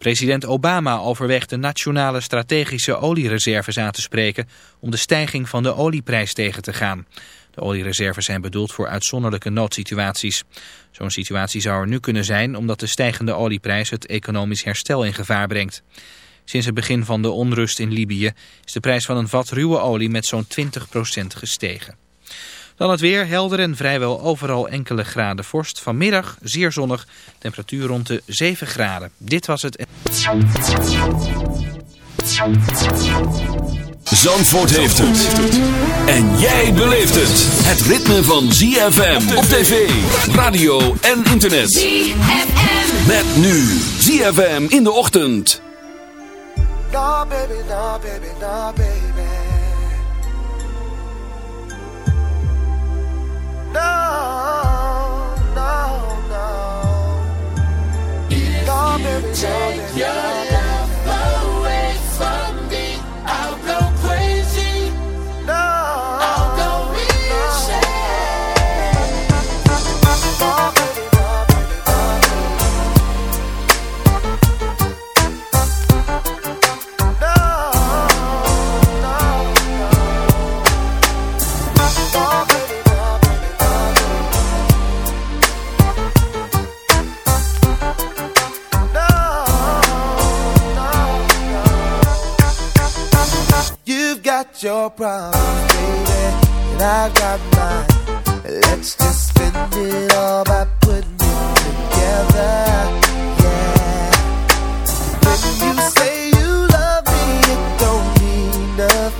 President Obama overweegt de nationale strategische oliereserves aan te spreken om de stijging van de olieprijs tegen te gaan. De oliereserves zijn bedoeld voor uitzonderlijke noodsituaties. Zo'n situatie zou er nu kunnen zijn omdat de stijgende olieprijs het economisch herstel in gevaar brengt. Sinds het begin van de onrust in Libië is de prijs van een vat ruwe olie met zo'n 20% gestegen. Dan het weer, helder en vrijwel overal enkele graden vorst. Vanmiddag zeer zonnig, temperatuur rond de 7 graden. Dit was het... Zandvoort heeft het. En jij beleeft het. Het ritme van ZFM op tv, radio en internet. ZFM. Met nu ZFM in de ochtend. Nah, baby, nah, baby, nah, baby. No, no, no. Nah, baby, nah, baby, nah, got your problems, baby, and I've got mine. Let's just spend it all by putting it together. Yeah. When you say you love me, it don't mean nothing.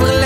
Naar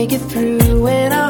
make it through and I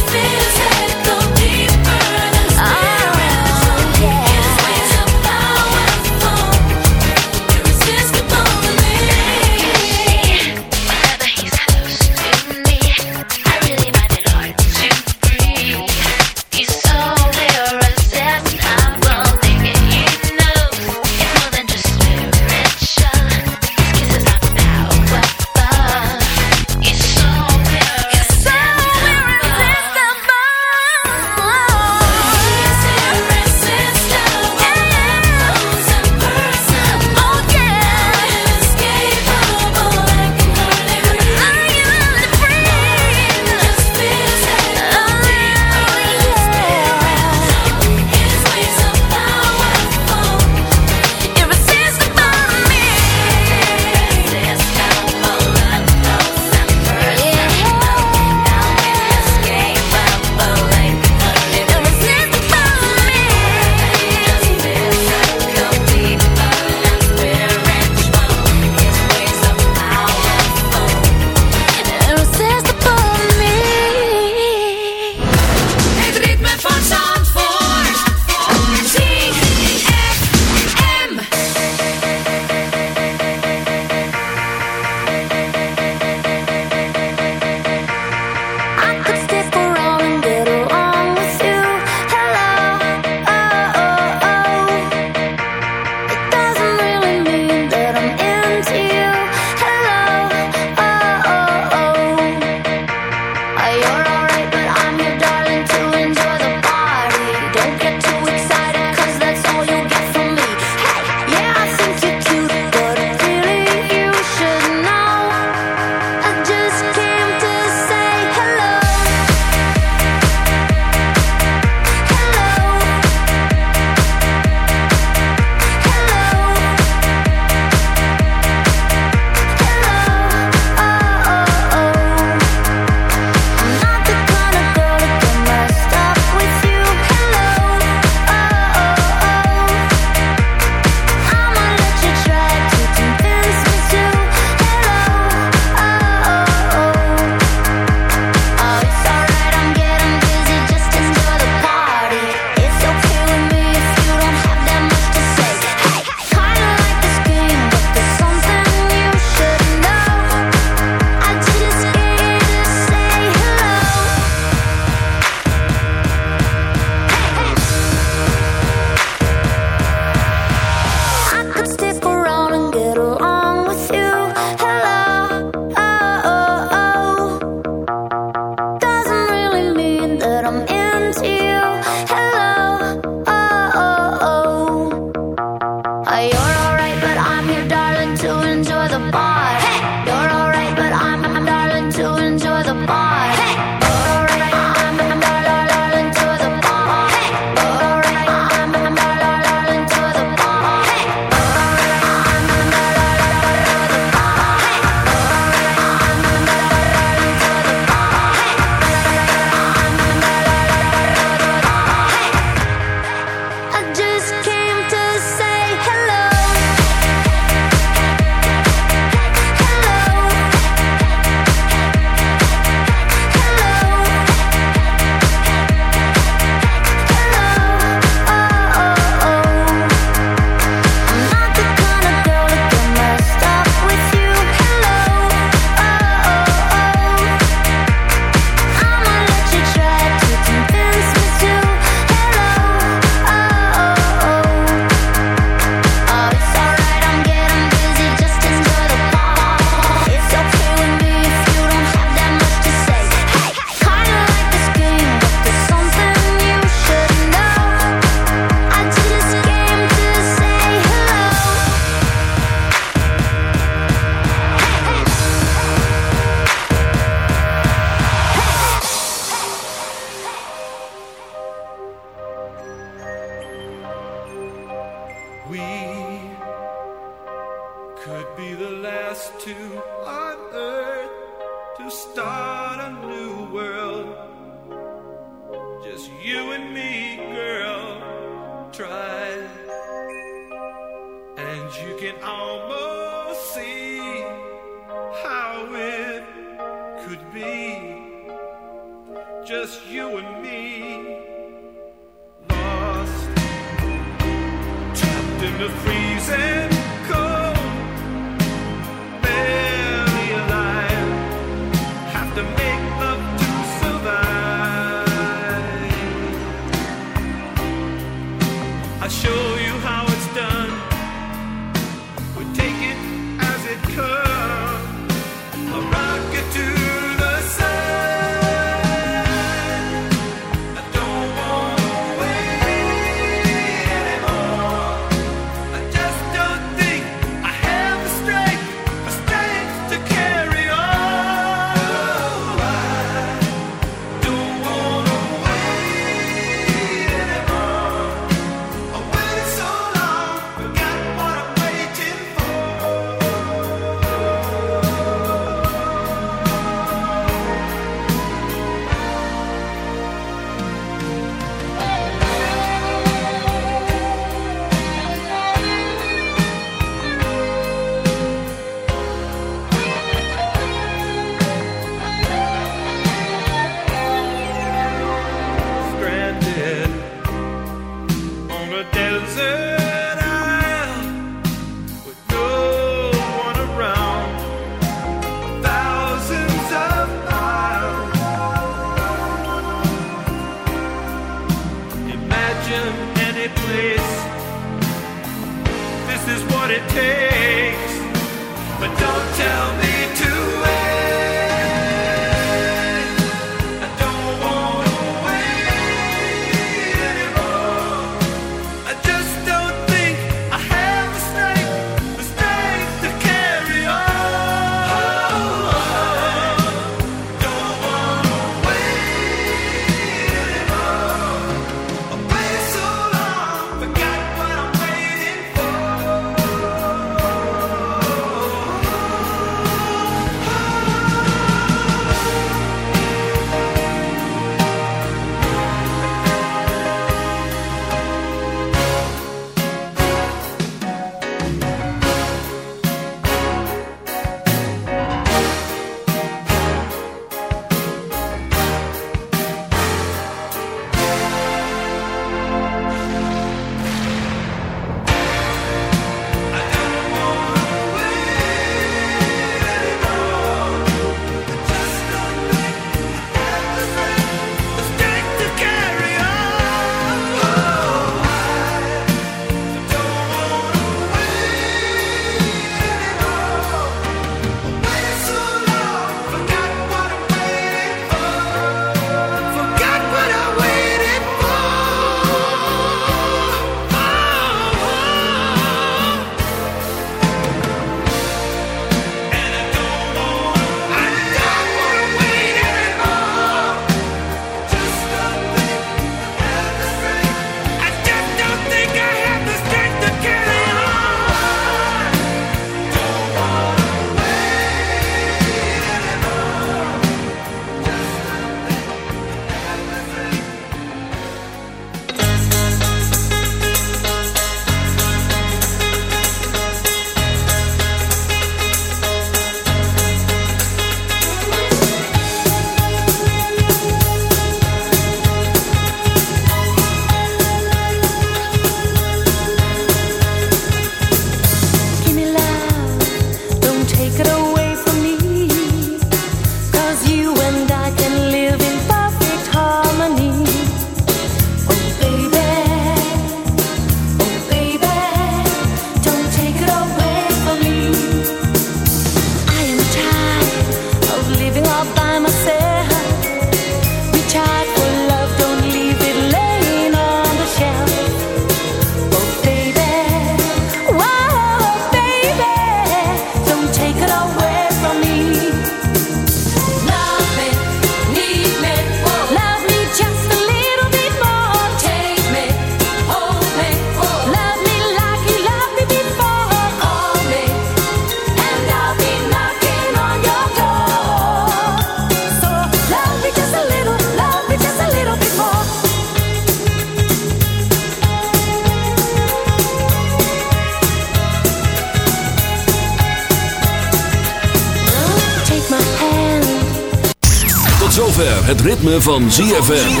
Het ritme van ZFM.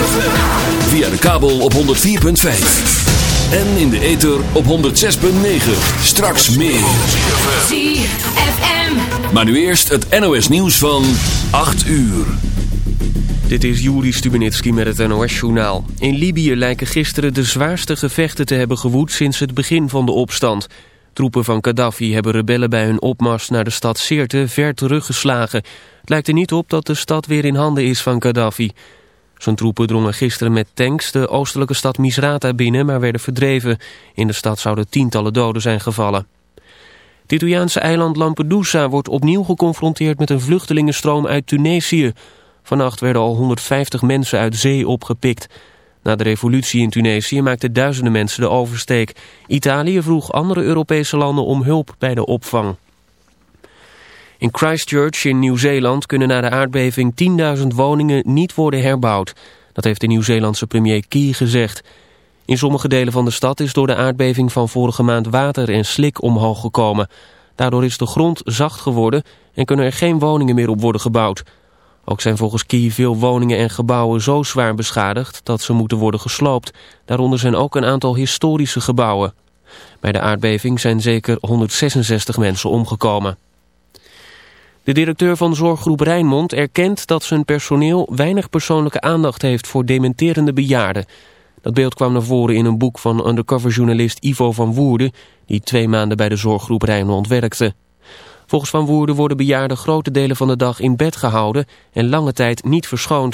Via de kabel op 104.5. En in de ether op 106.9. Straks meer. ZFM. Maar nu eerst het NOS nieuws van 8 uur. Dit is Juri Stubenitski met het NOS-journaal. In Libië lijken gisteren de zwaarste gevechten te hebben gewoed sinds het begin van de opstand. Troepen van Gaddafi hebben rebellen bij hun opmars naar de stad Sirte ver teruggeslagen. Het lijkt er niet op dat de stad weer in handen is van Gaddafi. Zijn troepen drongen gisteren met tanks de oostelijke stad Misrata binnen, maar werden verdreven. In de stad zouden tientallen doden zijn gevallen. Het Italiaanse eiland Lampedusa wordt opnieuw geconfronteerd met een vluchtelingenstroom uit Tunesië. Vannacht werden al 150 mensen uit zee opgepikt. Na de revolutie in Tunesië maakten duizenden mensen de oversteek. Italië vroeg andere Europese landen om hulp bij de opvang. In Christchurch in Nieuw-Zeeland kunnen na de aardbeving 10.000 woningen niet worden herbouwd. Dat heeft de Nieuw-Zeelandse premier Key gezegd. In sommige delen van de stad is door de aardbeving van vorige maand water en slik omhoog gekomen. Daardoor is de grond zacht geworden en kunnen er geen woningen meer op worden gebouwd. Ook zijn volgens Key veel woningen en gebouwen zo zwaar beschadigd dat ze moeten worden gesloopt. Daaronder zijn ook een aantal historische gebouwen. Bij de aardbeving zijn zeker 166 mensen omgekomen. De directeur van zorggroep Rijnmond erkent dat zijn personeel weinig persoonlijke aandacht heeft voor dementerende bejaarden. Dat beeld kwam naar voren in een boek van undercoverjournalist Ivo van Woerden, die twee maanden bij de zorggroep Rijnmond werkte. Volgens Van Woerden worden bejaarden grote delen van de dag in bed gehouden en lange tijd niet verschoond.